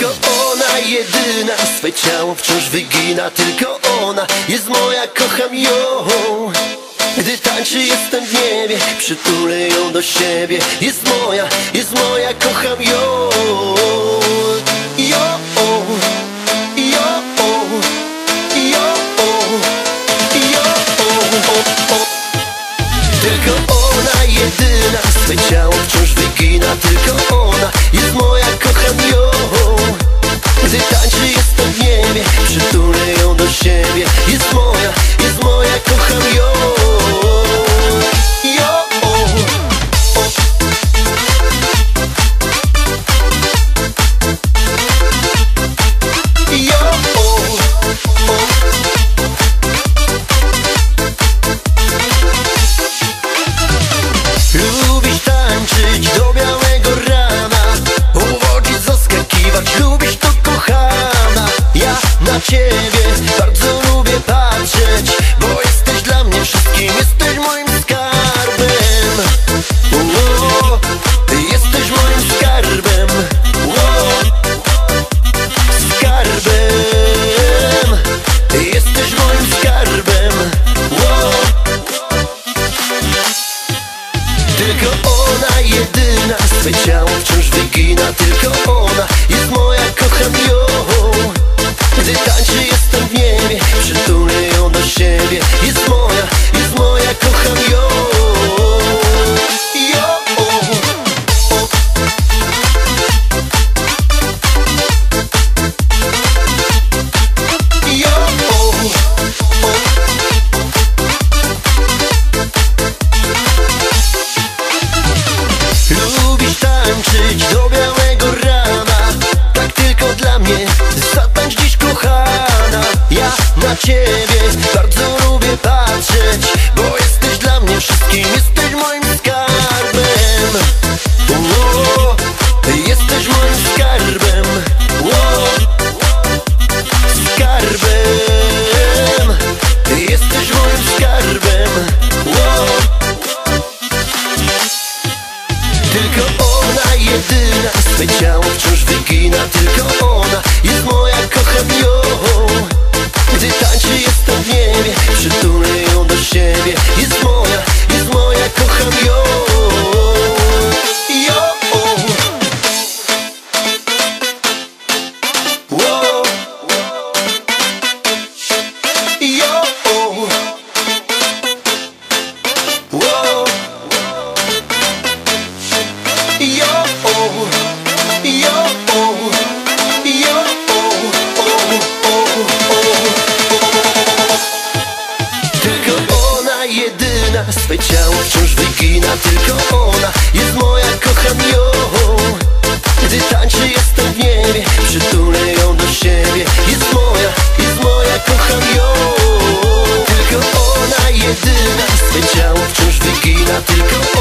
Tylko ona jedyna. Swe ciało wciąż wygina. Tylko ona jest moja, kocham ją. Gdy tańczy jestem w niebie. Przytulę ją do siebie. Jest moja, jest moja, kocham ją. O. Tylko ona jedyna. Swe ciało wciąż wygina Tylko ona jest moja, kocham ją Gdy tańczy wciąż wygina Tylko ona. Jest moja, kocham ją Gdy tańczy jestem tańczyć do białego rana. Tak tylko dla mnie Zatańcz dziś kochana. Ja na ciebie jedyna Swe ciało wciąż wygina Tylko ona. Jest Ona jedyna. Swe ciało wciąż wygina Tylko ona. Jest moja, kocham ją. Gdy tańczy jestem w niebie. Przytulę ją do siebie. Jest moja, jest moja, kocham ją. Tylko ona jedyna. Swe ciało wciąż wygina Tylko